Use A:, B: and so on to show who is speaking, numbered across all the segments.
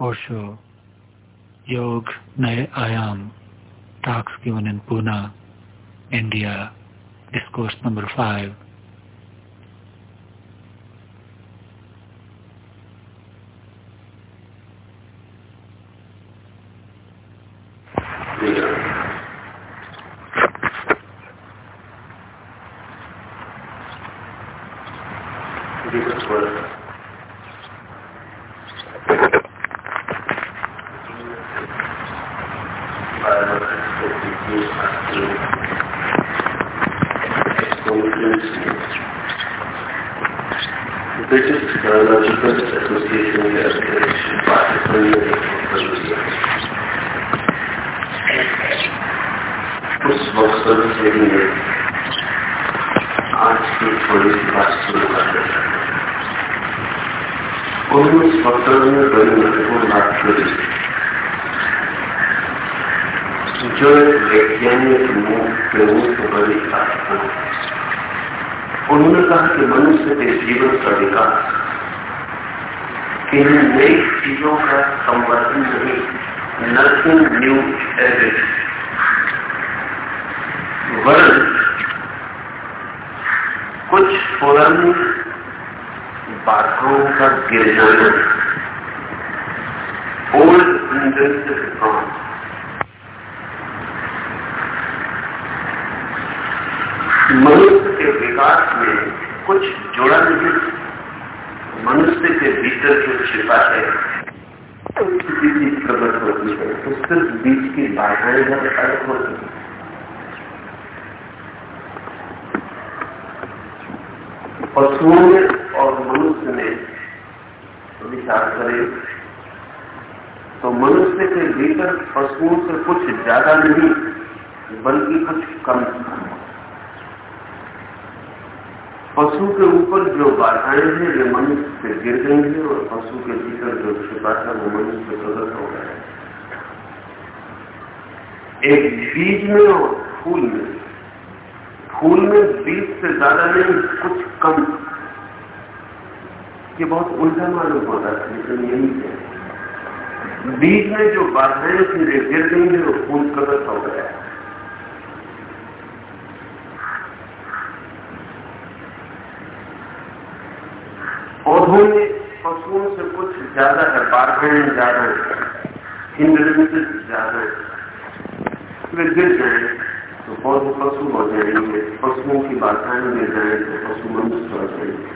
A: Osho, Yog Nay Ayam, talks given in Pune, India, discourse number 5,
B: फिर थोड़ी सी बात शुरू कर पत्र में बड़ी महत्वपूर्ण बात जो वैज्ञानिक बड़ी बात उन्होंने कहा कि मनुष्य के जीवन का विकास इन नई चीज़ों का संवर्धन नहीं नथिंग न्यू एवरेज वर्ल्ड कुछ पुरानी बातों का गिर जाना ओल्ड मनुष्य के विकास में कुछ जुड़ा नहीं मनुष्य के भीतर जो छिपा है किसी चीज़ प्रकट होती है। तो सिर्फ़ बीच की बाधाएँ अलग होती है पशुओं में और मनुष्य में विचार करें तो मनुष्य के भीतर पशुओं से कुछ ज़्यादा नहीं, बल्कि कुछ कम। पशु के ऊपर जो बाधाएँ हैं, वे मनुष्य से गिर गई है और पशु के भीतर जो छिपा था, वो मनुष्य से गलत हो गया। एक बीज में और फूल में फूल में बीज से ज़्यादा नहीं, कुछ कम। ये बहुत उलझा मालूम होता है, लेकिन यही है। बीज में जो बाधाएँ थी वे गिर गई है वो फूल कलर हो गया। है पौधों में, पशुओं से कुछ ज़्यादा है बाधाएँ ज़्यादा है हिंद्रेंसेस ज़्यादा है। वे गिर गए। तो पौधे पशु हो? जाएँगे पशुओं की बाधाएँ ले जाए तो पशु मनुष्य हो जाएँगे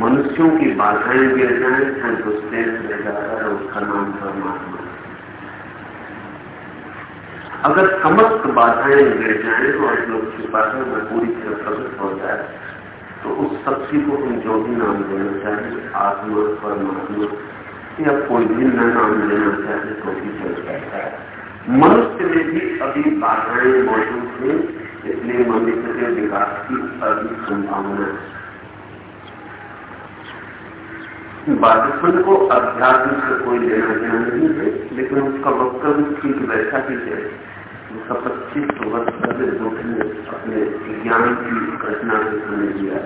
B: मनुष्यों की बाधाएँ गिर जाए फिर तो उसका नाम परमात्मा अगर समस्त बाधाएँ गिर जाए तो आज लोग की बाधा में पूरी तरह प्रकट हो जाए तो उस शक्ति को हम जो भी नाम देना चाहिए आत्मा, परमात्मा, या कोई भी नाम लेना चाहे तो भी चल जाता है। मनुष्य में भी अभी बाधाएँ मौजूद हैं इसलिए मनुष्य के विकास की अभी संभावना है। बाधिपन को अध्यात्म से कोई लेना देना नहीं है, लेकिन उसका वक्तव्य ठीक वैसा ही है। उसका पच्चीस वर्ष पहले जोखिम ने अपने ज्ञान की घटना से समय दिया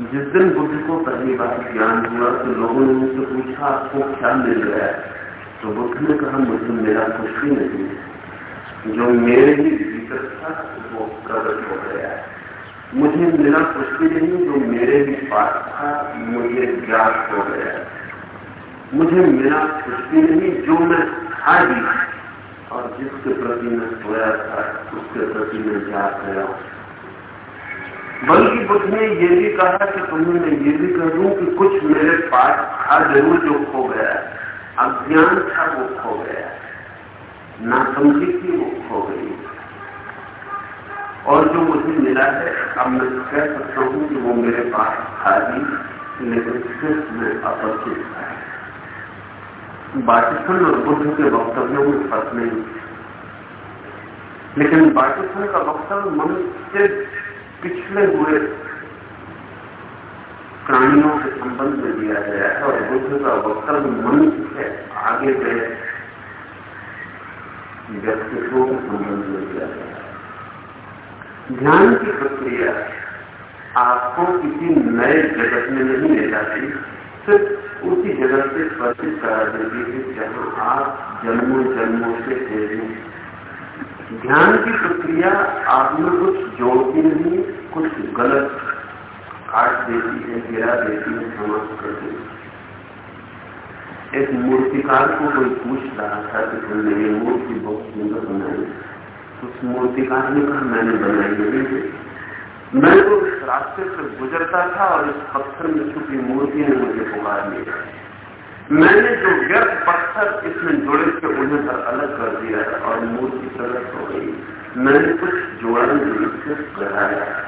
B: जिस दिन बुद्ध को पहली बार ज्ञान हुआ तो लोगों ने उनसे पूछा, आपको क्या मिल गया है? तो बुद्ध ने कहा मुझे मेरा कुछ भी नहीं है। जो मेरे ही भीतर था, वो प्रकट हो गया है। मुझे मेरा कुछ भी नहीं, जो मेरे ही पास था, मुझे ज्ञात हो गया है। मुझे मेरा कुछ भी नहीं, जो मैं था भी और जिसके प्रति मैं सोया था, उसके प्रति मैं ज्ञात गया बल्कि बुद्ध ने ये भी कहा कि तुम्हें मैं ये भी कह दूँ कि कुछ मेरे पास था ज़रूर जो खो गया है। अज्ञान था वो खो गया। ना समझी थी वो खो गई। और जो मुझे मिला है, अब मैं कह सकता हूँ कि वो मेरे पास खाली लेकिन सिर्फ़ मैं अपरिचित था। बाटिसन और बुद्ध के वक्तव्य में फ़र्क नहीं। लेकिन बाटिसन का वक्तव्य मनुष्य पिछले हुए प्राणियों के संबंध में दिया गया है और बुद्ध का वक्तव्य मनुष्य से आगे गए व्यक्तित्वों के संबंध में दिया गया ध्यान की प्रक्रिया आपको किसी नए जगत में नहीं ले जाती, सिर्फ़ उसी जगह से परिचित करा देती है जहाँ आप जन्मों जन्मों से हैं ध्यान की प्रक्रिया आप में कुछ जोड़ती नहीं, कुछ गलत काट देती है गिरा देती है समाप्त कर देती एक मूर्तिकार को कोई पूछ रहा था कि तुमने ये मूर्ति बहुत सुंदर बनाई उस मूर्तिकार ने कहा, मैंने बनाई नहीं मैं तो इस रास्ते से गुजरता था और इस पत्थर में छुपी मूर्ति ने मुझे पुकार लिया। मैंने जो व्यर्थ पत्थर इसमें जोड़े थे, उन्हें पर अलग कर दिया और मूर्ति प्रकट हो गई। मैंने कुछ जोड़ा नहीं, सिर्फ़ गढ़ाया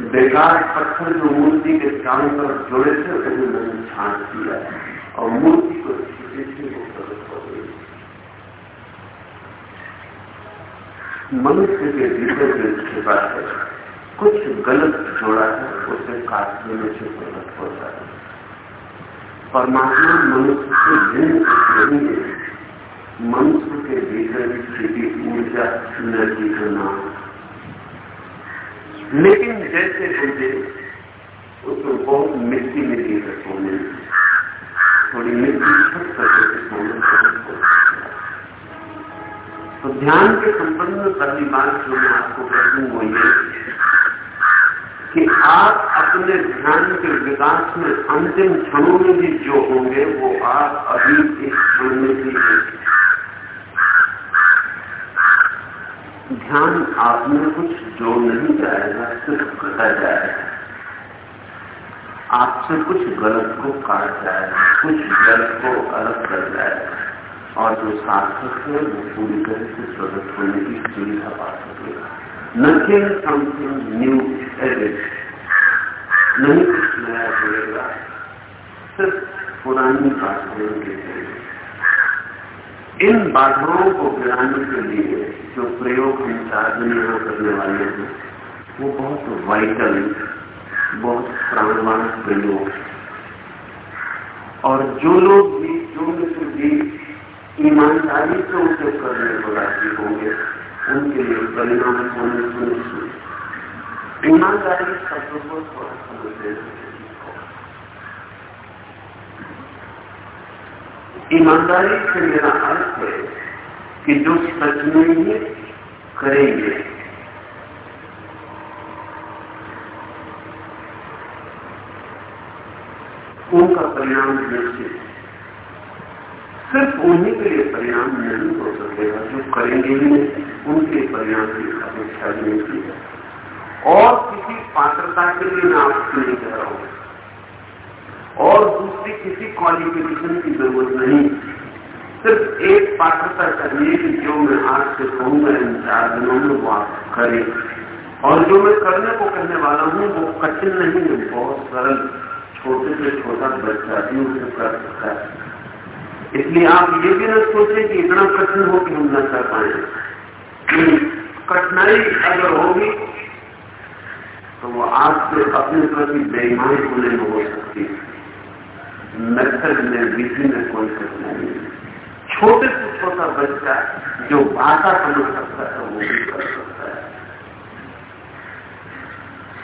B: बेकार पत्थर जो मूर्ति के चारों तरफ़ जोड़े थे उन्हें मैंने छाट दिया। और मूर्ति को मनुष्य के भीतर जो छिपा है, कुछ गलत जोड़ा है, उसे काटने में से प्रकट होता है। परमात्मा मनुष्य से भिन्न नहीं है। मनुष्य के भीतर छिपी ऊर्जा एनर्जी का नाम लेकिन जैसे मुझे उसमें बहुत मिट्टी मिट्टी है सोने थोड़ी मिट्टी छट करके तो ध्यान के संबंध में पहली बात जो मैं आपको कहूँ वो ये कि आप अपने ध्यान के विकास में अंतिम क्षणों में भी जो होंगे, वो आप अभी इस क्षण में भी ध्यान आप में कुछ जो नहीं जाएगा, सिर्फ़ घटा जाएगा। आपसे कुछ गलत को काट जाएगा, कुछ गलत को अलग कर जाएगा। और जो सार्थक है, वो पूरी तरह से प्रगट होने की सुविधा पा सकेगा। नथिंग समथिंग न्यू एडेड नहीं कुछ नया जुड़ेगा, सिर्फ़ पुरानी बाधाओं के ज़रिए इन बाधाओं को गिराने के लिए जो प्रयोग हम दिन यहाँ करने वाले हैं, वो बहुत वाइटल बहुत प्राणवान प्रयोग और जो लोग भी, जो भी ईमानदारी से उसे करने को राज़ी होंगे, उनके लिए परिणाम होने सुनिश्चित ईमानदारी शब्द को थोड़ा समझ। ईमानदारी से मेरा अर्थ है कि जो सच में ही करेंगे। उनका परिणाम निश्चित। सिर्फ़ उन्हीं के लिए परिणाम नहीं हो सकेगा जो करेंगे ही नहीं। उनके परिणाम की अपेक्षा नहीं की और किसी पात्रता के लिए मैं आपसे नहीं कह रहा हूँ। और दूसरी किसी क्वालिफिकेशन की ज़रूरत नहीं। सिर्फ़ एक पात्रता चाहिए कि जो मैं आज से कहूँगा, इन चार दिनों में वो आप करें। और जो मैं करने को कहने वाला हूँ, वो कठिन नहीं है, बहुत सरल। छोटे से छोटा बच्चा भी उसे कर सकता है। इसलिए आप ये भी न सोचें कि इतना कठिन हो कि हम न कर पाए। कठिनाई अगर होगी तो वो आपसे अपने प्रति बेईमान होने में हो सकती है। मेथड में विधि में कोई कठिनाई नहीं छोटे से छोटा बच्चा जो भाषा समझ सकता है, वो भी कर सकता है।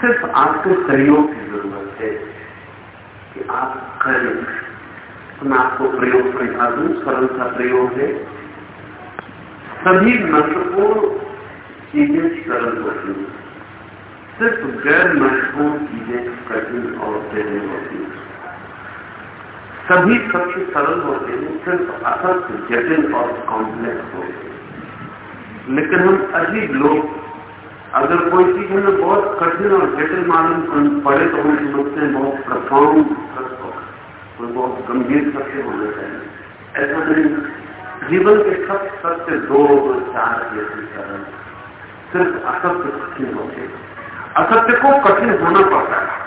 B: सिर्फ़ आपके सहयोग की ज़रूरत है कि आप करें। तो मैं आपको प्रयोग समझा दू सरल सा प्रयोग है। सभी महत्वपूर्ण चीज़ें सरल होती हैं सिर्फ़ गैर महत्वपूर्ण चीज़ें कठिन और जटिल होती हैं। सभी सबसे सरल होते हैं सिर्फ़ असत्य जटिल और कॉम्प्लेक्स होते हैं। लेकिन हम अजीब लोग, अगर कोई चीज़ हमें बहुत कठिन और जटिल मालूम पड़े तो हम समझते हैं बहुत प्रफाउंड कोई बहुत गंभीर सत्य होना चाहिए। ऐसा नहीं जीवन के सब सत्य दो चार जैसे सरल सिर्फ़ असत्य कठिन होते असत्य को कठिन होना पड़ता है।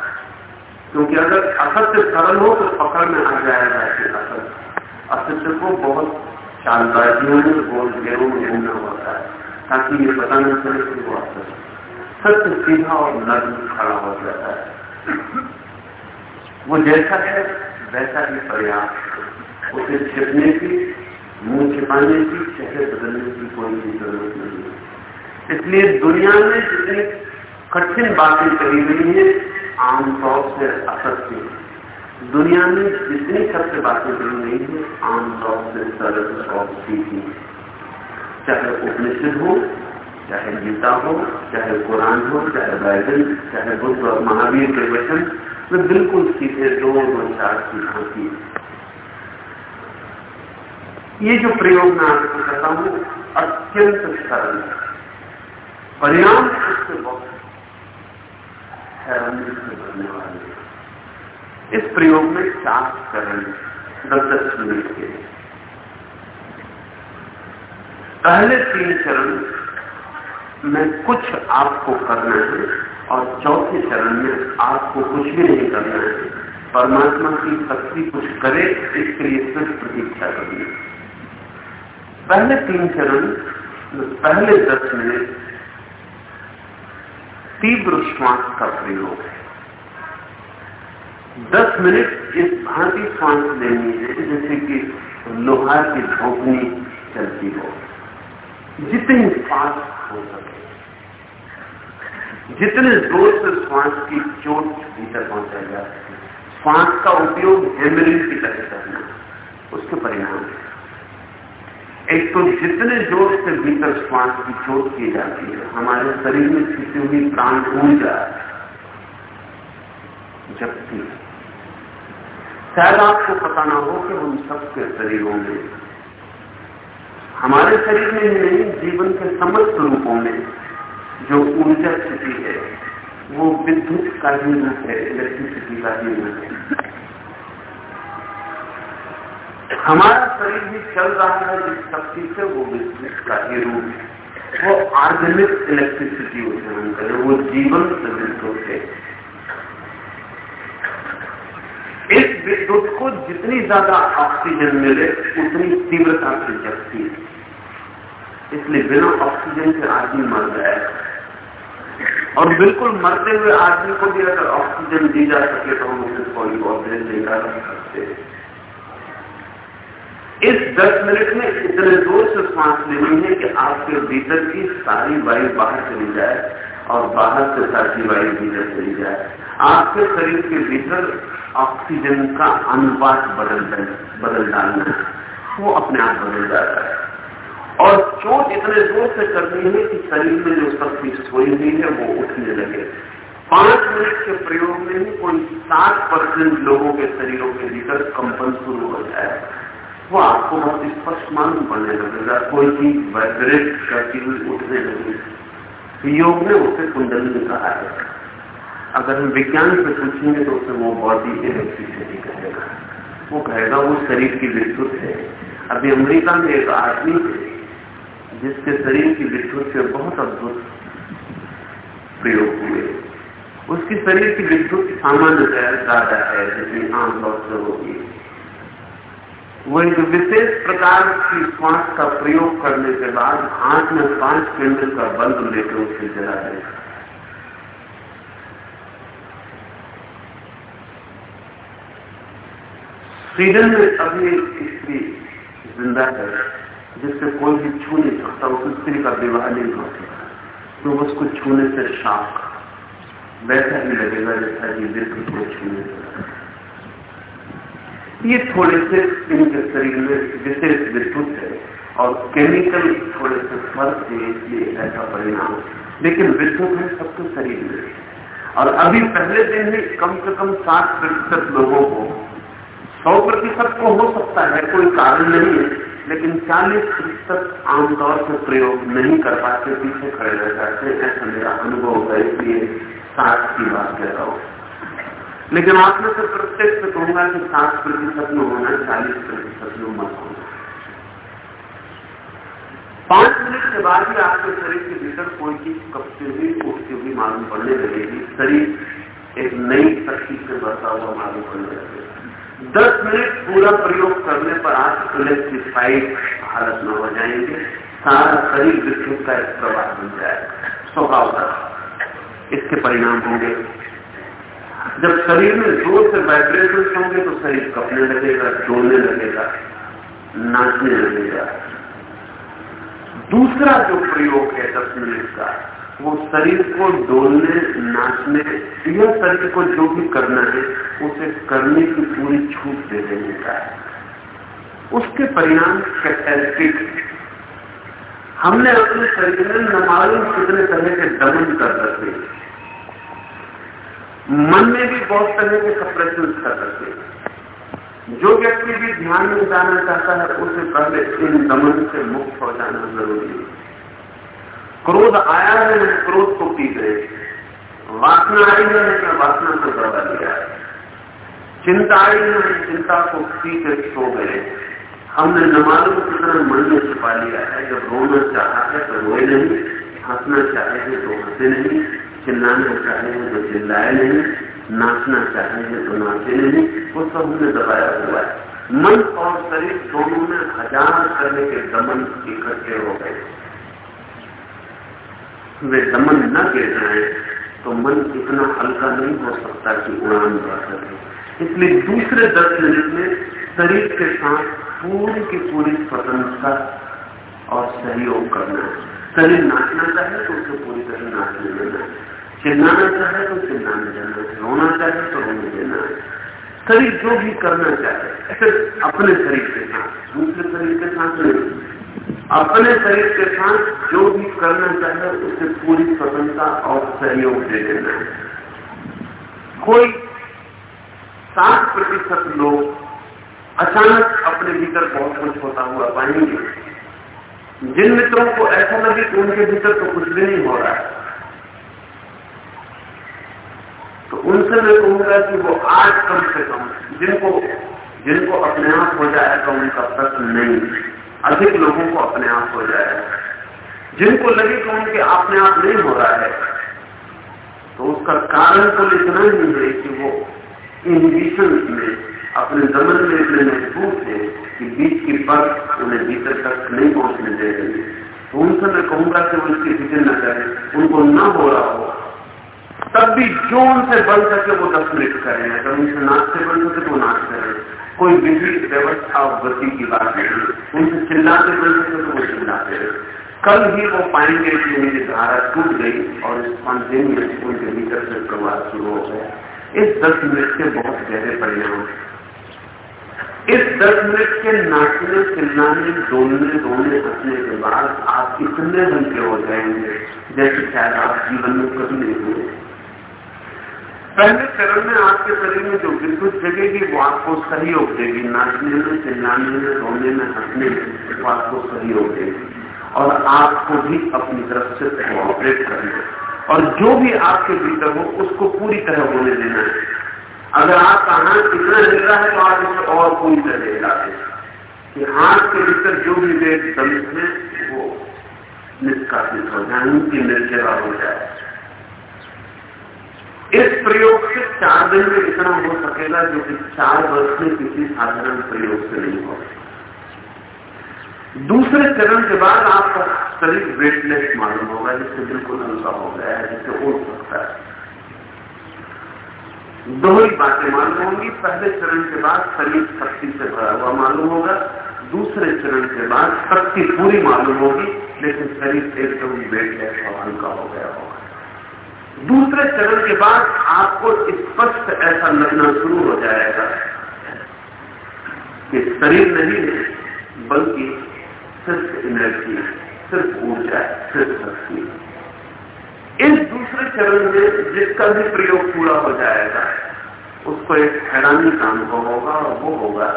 B: क्योंकि अगर असत्य सरल हो तो पकड़ में आ जाएगा असत्य असत्य को बहुत चालबाजियों में गोल में ढूंढना होता है, ताकि ये पता नहीं चले कि वो असत्य सत्य सीधा और नर्म खड़ा हो जाता है। वो जैसा है, वैसा ही पर्याप्त उसे छिपने की, मुँह छिपाने की, चेहरे बदलने की कोई भी ज़रूरत नहीं है। इसलिए दुनिया में जितनी कठिन बातें कही गई है आमतौर से असत्य दुनिया में जितनी सबसे बातें जुड़ी गई है आमतौर से सरल और सीखी चाहे उपनिषद हो, चाहे गीता हो, चाहे कुरान हो, चाहे बाइबल, चाहे बुद्ध और महावीर के वचन, वे बिल्कुल सीधे दो दो चार की भांति ये जो प्रयोग मैं आपको करता हूँ, अत्यंत सरल। परिणाम उससे बहुत हैरानी से बनने वाले। इस प्रयोग में चार चरण दस दस मिनट के। पहले तीन चरण में कुछ आपको करना है और चौथे चरण में आपको कुछ भी नहीं करना है। परमात्मा की शक्ति कुछ करे, इसके लिए सिर्फ़ प्रतीक्षा करनी पहले तीन चरण, पहले दस मिनट तीव्र श्वास का प्रयोग है। दस मिनट इस भांति श्वास लेनी है, जैसे कि लोहार की झोंकनी चलती हो। जितनी फास्ट हो सके, जितने ज़ोर से श्वास की चोट भीतर पहुँचा जा सके। श्वास का उपयोग हेमरिंग की तरह करना, उसके परिणाम है। एक तो जितने ज़ोर से भीतर श्वास की चोट की जाती है, हमारे शरीर में छिपी हुई प्राण ऊर्जा जबकि शायद आपको पता ना हो कि हम सबके शरीरों में, हमारे शरीर में ही नहीं, जीवन के समस्त रूपों में जो ऊर्जा स्थिति है, वो विद्युत का ही रूप है, इलेक्ट्रिसिटी का ही रूप है। हमारा शरीर भी चल रहा है, जिस शक्ति से वो विद्युत का ही रूप है। वो ऑर्गेनिक इलेक्ट्रिसिटी उसे हम करें वो जीवन से विद्युत है। इस विद्युत को जितनी ज़्यादा ऑक्सीजन मिले, उतनी तीव्रता से जगती है। इसलिए बिना ऑक्सीजन के आदमी मर जाए। और बिल्कुल मरते हुए आदमी को भी अगर ऑक्सीजन दी जा सके तो हम उसे बहुत देर देकर सकते। हैं इस 10 मिनट में इतने ज़ोर से सांस लेनी है कि आपके भीतर की सारी वायु बाहर चली जाए और बाहर से सारी वायु भीतर चली जाए। आपके शरीर के भीतर ऑक्सीजन का अनुपात बदल बदल डालना है। वो अपने आप बदल जाता है। और चोट इतने ज़ोर से करनी है कि शरीर में जो शक्ति सोई हुई है, वो उठने लगे। पाँच मिनट के प्रयोग में ही कोई सात परसेंट लोगों के शरीरों के भीतर कंपन शुरू हो जाए। वो आपको बहुत स्पष्ट मालूम पड़ने लगेगा कोई चीज़ वाइब्रेट करती हुई उठने लगेगी योग ने उसे कुंडली कहा है। अगर हम विज्ञान से पूछेंगे तो उसे वो बॉडी इलेक्ट्रिसिटी कहेगा। वो कहेगा, वो शरीर की विद्युत है। अभी अमेरिका में एक आदमी जिसके शरीर की विद्युत से बहुत अद्भुत प्रयोग हुए। उसकी शरीर की विद्युत सामान्य ज़्यादा है, जितनी आमतौर से होगी। वो एक विशेष प्रकार की श्वास का प्रयोग करने के बाद हाथ में पाँच केंद्र का बल्ब लेकर उसे जला देगा स्वीडन में अभी एक स्त्री ज़िंदा है, जिससे कोई भी छू नहीं सकता, उस स्त्री का विवाह नहीं हो सकता। तो उसको छूने से शाख वैसा ही लगेगा जैसा कि विद्युत को छूने से। ये थोड़े से इनके शरीर में विशेष विद्युत है और केमिकल थोड़े से फ़र्क है इसलिए ऐसा परिणाम लेकिन विद्युत है सबके शरीर में। और अभी पहले दिन ही कम से कम सात प्रतिशत लोगों को, सौ प्रतिशत को हो सकता है, कोई कारण नहीं है, लेकिन चालीस प्रतिशत आमतौर से प्रयोग नहीं कर पाते, पीछे खड़े रह जाते ऐसा मेरा अनुभव है इसलिए साठ की बात कह रहा हूँ। लेकिन आप में से प्रत्येक से कहूँगा कि सात प्रतिशत में होना चालीस प्रतिशत में मत होना। पाँच मिनट के बाद ही आपके शरीर के भीतर कोई चीज़ कपती हुई उठती हुई मालूम पड़ने लगेगी। शरीर एक नई शक्ति से भरता हुआ मालूम पड़ने लगेगा। दस मिनट पूरा प्रयोग करने पर आप इलेक्ट्रिफाइड हालत में हो जाएँगे। सारा शरीर विद्युत का एक प्रवाह बन जाएगा। स्वभाव का। इसके परिणाम होंगे। जब शरीर में ज़ोर से वाइब्रेशन होंगे तो शरीर कपने लगेगा डोलने लगेगा, नाचने लगेगा। दूसरा जो प्रयोग है दस मिनट का, वो शरीर को डोलने, नाचने, या शरीर को जो भी करना है, उसे करने की पूरी छूट दे देने का है। उसके परिणाम कैटेस्टिक हमने अपने शरीर में न कितने तरह के दमन कर रखे मन में भी बहुत तरह के सप्रेशन कर रखे जो व्यक्ति भी ध्यान में जाना चाहता है, उसे पहले इन दमन से मुक्त हो जाना ज़रूरी है। क्रोध आया है मैं क्रोध को पी गए। वासना आई है मैं वासना को दबा लिया चिंता आई है मैं चिंता को पी कर सो गए। हमने न मालूम कितना मन में छुपा लिया है। जब रोना चाहा है तो रोए नहीं। हंसना चाहे है तो हंसे नहीं। चिल्लाना चाहे तो चिल्लाए नहीं, नाचना चाहे तो नाचे नहीं, वो सब हमने दबाया हुआ है। मन और शरीर दोनों में हज़ार तरह के दमन इकट्ठे हो गए। वे दमन न गिर जाए तो मन इतना हल्का नहीं हो सकता कि उड़ान भर सके। इसलिए दूसरे दस मिनट में शरीर के साथ पूरी की पूरी स्वतंत्रता और सहयोग करना है। शरीर नाचना चाहे तो उसे पूरी तरह नाचने देना है। चिल्लाना चाहे तो चिल्लाने जाना है रोना चाहे तो रोने देना है। शरीर जो भी करना चाहे सिर्फ़ अपने शरीर के साथ, दूसरे शरीर के साथ नहीं। अपने शरीर के साथ जो भी करना चाहे, उसे पूरी स्वतंत्रता और सहयोग दे देना है। कोई सात प्रतिशत लोग अचानक अपने भीतर बहुत कुछ होता हुआ पाएँगे। जिन मित्रों को ऐसा लगे कि उनके भीतर तो कुछ भी नहीं हो रहा है तो उनसे मैं कहूँगा कि वो आज कम से कम जिनको जिनको अपने आप हो जाएगा उनका प्रश्न नहीं, अधिक लोगों को अपने आप हो जाएगा जिनको लगे कि उनके अपने आप नहीं हो रहा है तो उसका कारण तो इतना ही है कि वो इनविशन में, अपने दमन में इतने मज़बूत है कि बीच की पर उन्हें भीतर तक नहीं पहुँचने दे रही तो उनसे मैं कहूँगा कि वो इसकी न करें उनको न हो रहा हो तब भी जो उनसे बन सके वो दस मिनट करें अगर उनसे नाचते बन सके तो नाच करें कोई विधि, व्यवस्था और गति की बात नहीं। उनसे चिल्लाते बोलते तो वो चिल्लाते रहे। कल ही वो पाएँगे कि उनकी धारा टूट गई और स्पॉन्टेनियस उनके भीतर से प्रवाह शुरू हो गया। इस दस मिनट के बहुत गहरे परिणाम। इस दस मिनट के नाचने, चिल्लाने, डोलने रोने हंसने के बाद आप इतने हल्के हो जाएँगे जैसे शायद आप जीवन में कभी नहीं हुए। पहले चरण में आपके शरीर में जो विद्युत जगेगी, वो आपको सहयोग देगी। नाचने में, चिल्लाने में, रोने में, हंसने में, वो आपको सहयोग देगी। और आपको भी अपनी तरफ़ से कोऑपरेट करना और जो भी आपके भीतर हो, उसको पूरी तरह होने देना है। अगर आपका हाथ इतना हिल रहा है तो आप इसे और पूरी तरह हिलाते कि हाथ के भीतर जो भी वेग दमित है, वो निष्कासित हो जाए, उनकी निर्जरा हो जाए। इस प्रयोग से चार दिन में इतना हो सकेगा जो कि चार वर्ष में किसी साधारण प्रयोग से नहीं हो दूसरे चरण के बाद आपका शरीर वेटलेस मालूम होगा, जिससे बिल्कुल हल्का हो गया है, जिससे उड़ सकता है। दो ही बातें मालूम होंगी। पहले चरण के बाद शरीर शक्ति से भरा हुआ मालूम होगा। दूसरे चरण के बाद शक्ति पूरी मालूम होगी, लेकिन शरीर एकदम वेटलेस और हल्का हो गया होगा। दूसरे चरण के बाद आपको स्पष्ट ऐसा लगना शुरू हो जाएगा कि शरीर नहीं है, बल्कि सिर्फ़ एनर्जी सिर्फ़ ऊर्जा सिर्फ़ शक्ति इस दूसरे चरण में जिसका भी प्रयोग पूरा हो जाएगा, उसको एक हैरानी का अनुभव होगा और वो होगा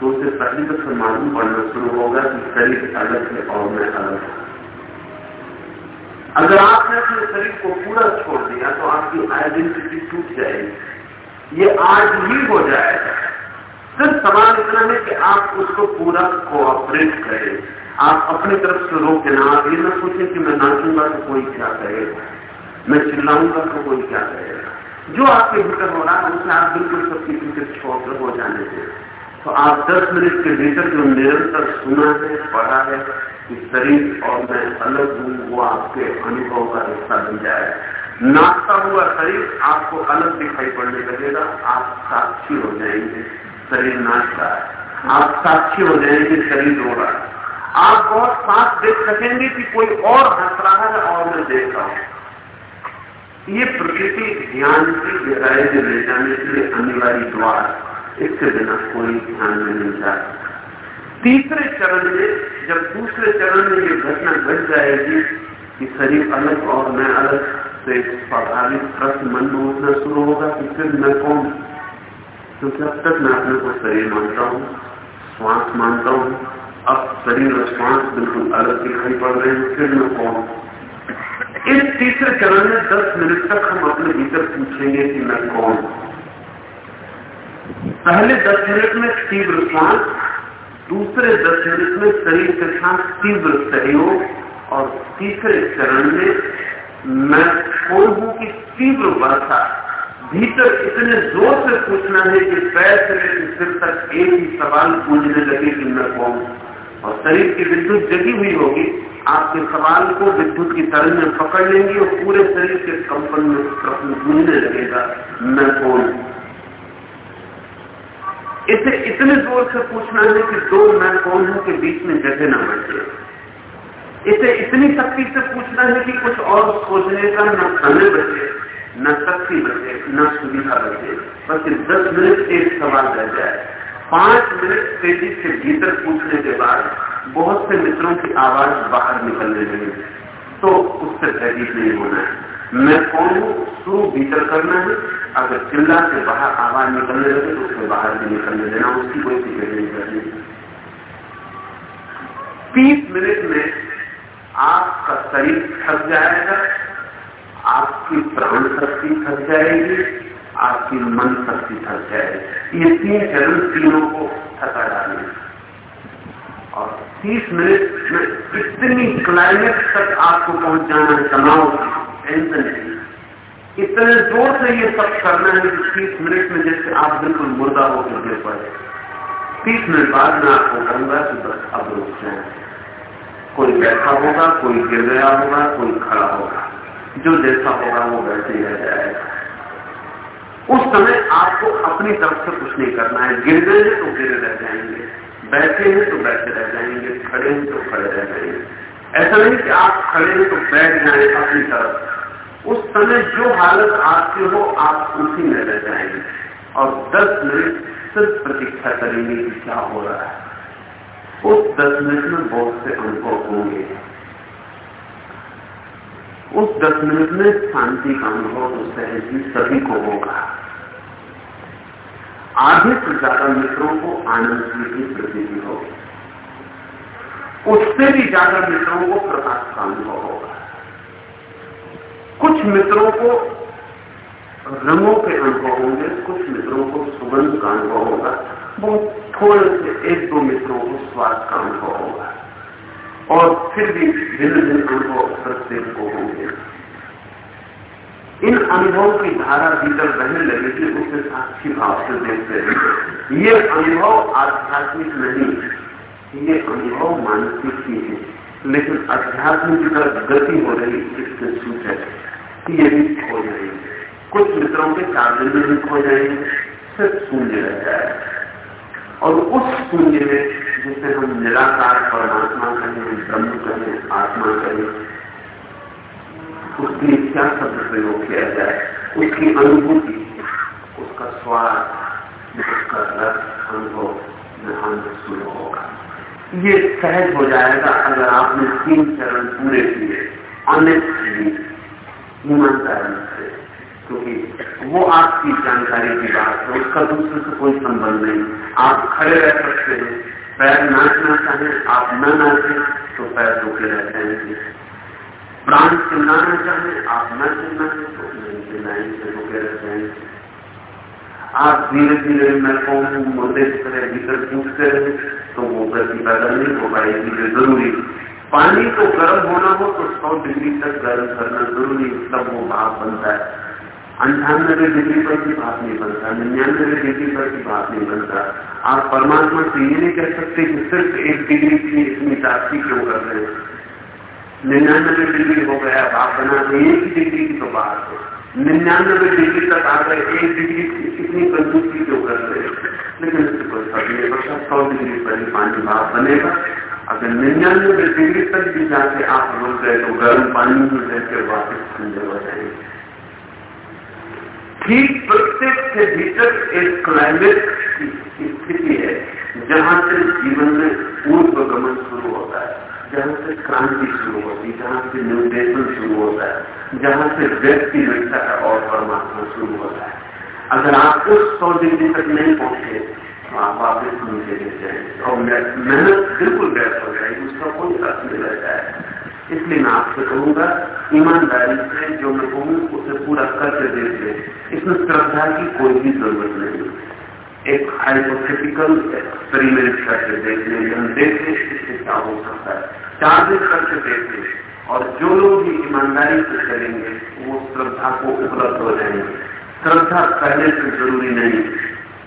B: तो उसे पहले तो मालूम पड़ना शुरू होगा कि शरीर अलग है और मैं अलग हूँ। अगर आपने अपने शरीर को पूरा छोड़ दिया तो आपकी आइडेंटिटी टूट जाएगी। ये आज ही हो जाएगा। सिर्फ़ सवाल इतना है कि आप उसको पूरा कोऑपरेट करें। आप अपनी तरफ़ से रोके ना आप ये ना सोचें कि मैं नाचूँगा तो कोई क्या कहेगा मैं चिल्लाऊँगा तो कोई क्या कहेगा जो आपके भीतर हो रहा है, उसे आप बिल्कुल सब किसी से छोड़कर हो जाने दें। तो आप 10 मिनट के भीतर जो निरंतर सुना है, पढ़ा है कि शरीर और मैं अलग हूँ, वो आपके अनुभव का हिस्सा बन जाए नाचता हुआ शरीर आपको अलग दिखाई पड़ने लगेगा, आप साक्षी हो जाएँगे, शरीर नाच रहा है। आप साक्षी हो जाएँगे, शरीर रो रहा है। आप बहुत साफ़ देख सकेंगे कि कोई और हंस रहा है, और मैं देख रहा हूँ। ये प्रकृति ध्यान की गहराई में ले जाने के लिए अनिवार्य द्वार इसके बिना कोई ध्यान में नहीं जाता तीसरे चरण में, जब दूसरे चरण में ये घटना घट जाएगी कि शरीर अलग और मैं अलग तो एक स्वाभाविक प्रश्न मन में उठना शुरू होगा कि फिर मैं कौन? क्योंकि अब तक मैं अपने को शरीर मानता हूँ, श्वास मानता हूँ, अब शरीर और श्वास बिल्कुल अलग दिखाई पड़ रहे हैं, फिर मैं कौन? इस तीसरे चरण में दस मिनट तक हम अपने भीतर पूछेंगे कि मैं कौन? पहले दस मिनट में तीव्र श्वास, दूसरे दस मिनट में शरीर के साथ तीव्र सहयोग, और तीसरे चरण में मैं हूँ कि तीव्र वर्षा। भीतर इतने ज़ोर से पूछना है कि पैर से सिर तक एक ही सवाल पूछने लगे कि मैं कौन? और शरीर की विद्युत जगी हुई होगी। आपके सवाल को विद्युत की तरह में पकड़ लेंगी और पूरे शरीर के कंपन में प्रश्न गूंजने लगेगा, मैं कौन? इसे इतने ज़ोर से पूछना है कि दो मैं कौन हूँ के बीच में जगह न बचे। इसे इतनी शक्ति से पूछना है कि कुछ और सोचने का न समय बचे, न शक्ति बचे, न सुविधा बचे। बस दस मिनट एक सवाल रह जाए। पाँच मिनट तेज़ी से भीतर पूछने के बाद बहुत से मित्रों की आवाज़ बाहर निकलने लगी। तो उससे भयभीत नहीं होना है। मैं कौन हूँ? शुरू भीतर करना है। अगर चिल्ला से बाहर आवाज़ निकलने लगे तो उससे बाहर भी निकलने देना, उसकी कोई फ़िक्र नहीं करनी। तीस मिनट में आपका शरीर थक जाएगा, आपकी प्राण शक्ति थक जाएगी, आपकी मन शक्ति थक जाएगी। ये तीन चरण तीनों को थका डालेंगे और 30 मिनट में इतनी क्लाइमेक्स तक आपको पहुँच जाना है, तनाव टेंशन इतने ज़ोर से ये सब करना है कि तीस मिनट में जैसे आप बिल्कुल मुर्दा होकर गिर पड़े। तीस मिनट बाद मैं आपको कहूँगा कि बस अब रुक जाए। कोई बैठा होगा, कोई गिर गया होगा, कोई खड़ा होगा। जो जैसा होगा वो वैसे ही रह जाएगा। उस समय आपको अपनी तरफ़ से कुछ नहीं करना है। गिर गए हैं तो गिरे रह जाएँगे। बैठे हैं तो बैठे रह जाएँगे। खड़े हैं तो खड़े रह जाएँगे। ऐसा नहीं कि आप खड़े हैं तो बैठ जाए अपनी तरफ़। उस समय जो हालत आपकी हो, आप उसी में रह जाएँगे। और 10 मिनट सिर्फ़ प्रतीक्षा करेंगे कि क्या हो रहा है। उस 10 मिनट में बहुत से अनुभव होंगे। उस 10 मिनट में शांति का अनुभव तो सहज सभी को होगा। आधे से ज़्यादा मित्रों को आनंद की प्रतीति होगी। उससे भी ज़्यादा मित्रों को प्रकाश का अनुभव होगा। कुछ मित्रों को रंगों के अनुभव होंगे कुछ मित्रों को सुगंध का अनुभव होगा बहुत थोड़े से एक दो मित्रों को स्वाद का अनुभव होगा। और फिर भी भिन्न भिन्न अनुभव प्रत्येक को होंगे। इन अनुभवों की धारा भीतर बहने लगेगी उसे साक्षी भाव से देखते हैं। ये अनुभव आध्यात्मिक नहीं ये अनुभव मानसिक ही है। लेकिन अध्यात्म की तरफ़ गति हो रही इसके सूचक ये भी खो जाएँगे कुछ मित्रों के में भी खो जाएँगे, सिर्फ़ शून्य रह जाए और उस शून्य में जिसे हम निराकार परमात्मा कहें, ब्रह्म कहें, आत्मा कहें, उसके क्या शब्द प्रयोग किया जाए, उसकी अनुभूति, उसका स्वाद, उसका रस, अनुभव में शुरू होगा। ये सहज हो जाएगा अगर आपने तीन चरण पूरे किए ऑनेस्टली ईमानदारी से क्योंकि वो आपकी जानकारी की बात है, उसका दूसरे से कोई संबंध नहीं। आप खड़े रह सकते हैं, पैर नाचना चाहें, आप न नाचें तो पैर रुके रह जाएँगे प्राण चिल्लाना चाहे, आप न चिल्लाए तो नहीं चिल्लाएँगे रुके रह जाएँगे आप धीरे धीरे मैं कौन मुद्दे की तरह भीतर पूछते रहे तो वो गति पैदा नहीं हो पाएगी जो ज़रूरी। पानी को गर्म होना हो तो सौ डिग्री तक गर्म करना ज़रूरी, तब वो भाप बनता है। अंठानबे डिग्री पर भी भाप नहीं बनता, निन्यानबे डिग्री पर भी भाप नहीं बनता। आप परमात्मा से ये नहीं कह सकते कि सिर्फ़ एक डिग्री की इतनी ताकती क्यों कर रहे हैं? निन्यानबे डिग्री हो गया आप बना, एक डिग्री की तो बात है। निन्यानबे डिग्री तक आ गए, एक डिग्री कितनी कंजूसी क्यों कर रहे लेकिन इससे कोई फ़र्क नहीं पड़ता सौ डिग्री पर ही पानी भाप बनेगा। अगर निन्यानबे डिग्री तक भी जाके आप रुक गए तो गर्म पानी में रहकर वापस ठंडे हो जाएँगे। ठीक प्रत्येक के भीतर एक क्लाइमेट की स्थिति है, जहाँ से जीवन में पूर्व गमन शुरू जहाँ से क्रांति शुरू होती है, जहाँ से निर्देशन शुरू होता है, जहाँ से व्यक्ति मिलता है और परमात्मा शुरू होता है। अगर आप उस सौ डिग्री तक नहीं पहुँचे तो आप वापिस नीचे गिर जाएँगे और मेहनत बिल्कुल व्यर्थ हो जाएगी, उसका कोई अर्थ नहीं रहता है इसलिए मैं आपसे कहूँगा, ईमानदारी से जो मैं कहूँ, उसे पूरा करके देख ले इसमें श्रद्धा की कोई भी ज़रूरत नहीं। एक हाइपोथेटिकल एक्सपेरिमेंट करके देख ले हम देख इससे क्या हो सकता है। चार दिन करके देखते और जो लोग भी ईमानदारी से करेंगे वो श्रद्धा को उपलब्ध हो जाएँगे। श्रद्धा पहले से ज़रूरी नहीं।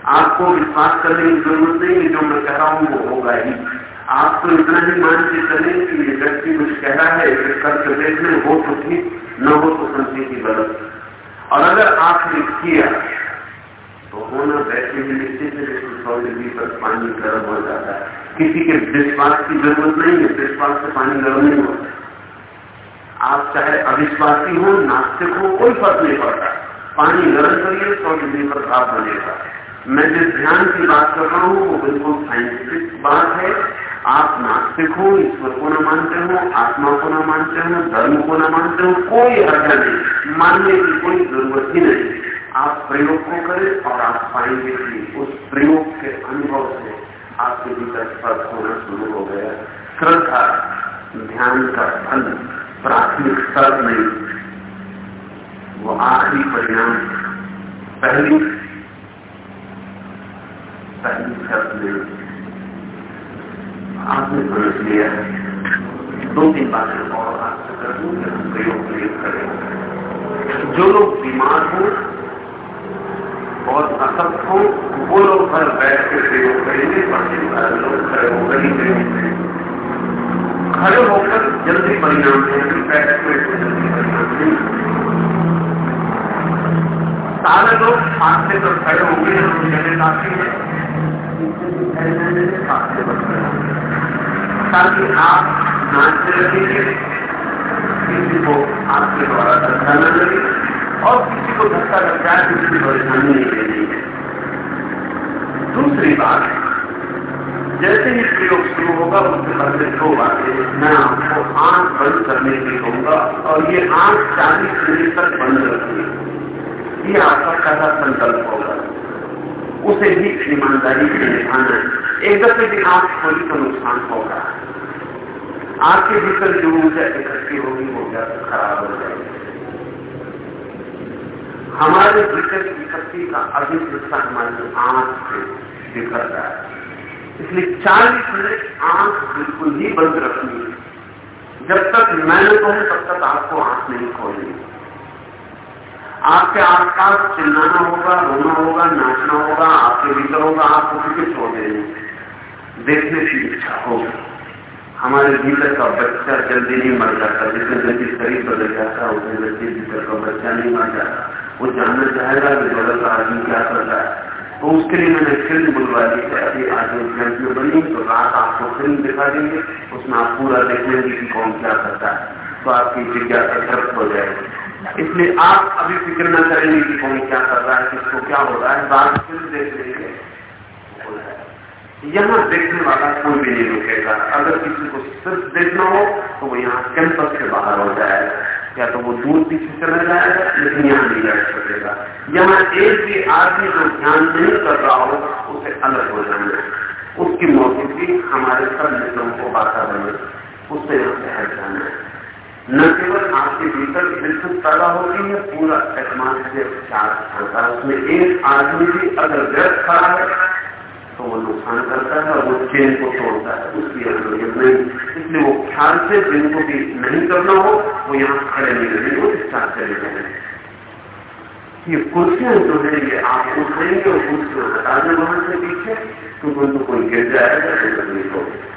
B: आपको विश्वास करने की ज़रूरत नहीं है, जो मैं कह रहा हूँ, वो होगा ही। आप तो इतना ही मान के चले कि ये व्यक्ति कुछ कह रहा है, इसे करके देख लें हो तो ठीक, न हो तो समझे की गलत और अगर आपने किया वैसे ही निश्चित है जैसे सौ डिग्री पर पानी गर्म हो जाता है। किसी के विश्वास की ज़रूरत नहीं है, विश्वास से पानी गर्म नहीं होता। आप चाहे अविश्वासी हो, नास्तिक हो, कोई फ़र्क नहीं पड़ता। पानी गर्म करिए सौ डिग्री पर भाप बनेगा। मैं जिस ध्यान की बात कर रहा हूँ, वो बिल्कुल साइंटिफिक बात है। आप नास्तिक हो, ईश्वर को न मानते हो, आत्मा को न मानते हो, धर्म को न मानते हो, कोई हर्जा नहीं। मानने की कोई ज़रूरत ही नहीं। आप प्रयोग को करें और आप पाएँगे कि उस प्रयोग के अनुभव से आपके भीतर स्पर्श होना शुरू हो गया। श्रद्धा ध्यान का फल प्राथमिक स्तर नहीं वो आखिरी परिणाम पहली पहली शर्त नहीं आपने समझ लिया दो तीन बातें और आपसे कर दूँ प्रयोग प्रयोग करें जो लोग बीमार हो और असक्त हो वो लोग घर बैठ के करेंगे बाकी लोग खड़े होकर ही करेंगे खड़े होकर जल्दी परिणाम देंगे बैठ के जल्दी परिणाम नहीं सारे लोग हाथ तो खड़े होंगे जब जगह काफ़ी है ताकि आप नाचने लगेंगे किसी को आपके द्वारा धक्का न लगे और किसी को धक्का लग जाए किसी परेशानी नहीं लेनी है दूसरी बात जैसे ही प्रयोग शुरू होगा उसके पहले दो बातें मैं आपको आँख बंद करने की कहूँगा, और ये आँख चालीस मिनट तक बंद रखनी ये आपका कैसा संकल्प होगा। उसे भी ईमानदारी से निभाना एक दफे की आँख खोली तो नुकसान होगा। आपके भीतर जो ऊर्जा इकट्ठी होगी, वो ज़्यादा खराब हो जाएगी। हमारे भीतर शक्ति का अधिक हिस्सा हमारी आँख से बिखरता है। इसलिए चालीस मिनट आँख बिल्कुल ही बंद रखनी है। जब तक मैं न कहूँ, तब तक आपको आँख नहीं खोलनी। आपके आसपास चिल्लाना होगा, रोना होगा, नाचना होगा, आपके भीतर होगा आप उसी के छोड़ देंगे देखने की इच्छा होगी। हमारे भीतर का बच्चा जल्दी नहीं मर जाता। जितने जल्दी शरीर बदल जाता है उतने जल्दी भीतर का बच्चा नहीं मर जाता। वो जानना चाहेगा कि बदल का आदमी क्या करता है। तो उसके लिए मैंने फ़िल्म बुलवा दी है। अभी आज में बनी तो रात आपको फ़िल्म दिखा देंगे। उसमें आप पूरा देख लेंगे कि कौन क्या करता है। तो आपकी जिज्ञासा तर्क हो जाएगी। इसलिए आप अभी फ़िक्र न करेंगे कि कौन क्या कर रहा है, किसको क्या हो रहा है। बात फ़िल्म देख लेंगे। यहाँ देखने वाला कोई भी नहीं रुकेगा। अगर किसी को सिर्फ़ देखना हो तो वो यहाँ कैंपस से बाहर हो जाएगा। या तो वो दूर पीछे चला जाएगा, लेकिन यहाँ नहीं बैठ सकेगा। यहाँ एक भी आदमी जो ध्यान नहीं कर रहा हो, उसे अलग हो जाना उसकी मौजूदगी हमारे सब मित्रों को बने उससे यहाँ से हट जाना है। न केवल आपके भीतर बिल्कुल पैदा होती है, पूरा एटमॉस्फेयर चार्ज होता है। उसमें एक आदमी भी अगर व्यर्थ खड़ा है तो वो नुकसान करता है और वो चेन को तोड़ता है। उसकी ज़रूरत नहीं। इसलिए वो ख्याल से जिनको भी नहीं करना हो, वो यहाँ खड़े नहीं रहेंगे, वो स्टार्ट चले जाएँगे ये कुर्सियाँ जो है, ये आप उठाएँगे और कुर्सियाँ हटा दें वहाँ से पीछे क्योंकि उनको कोई गिर जाएगा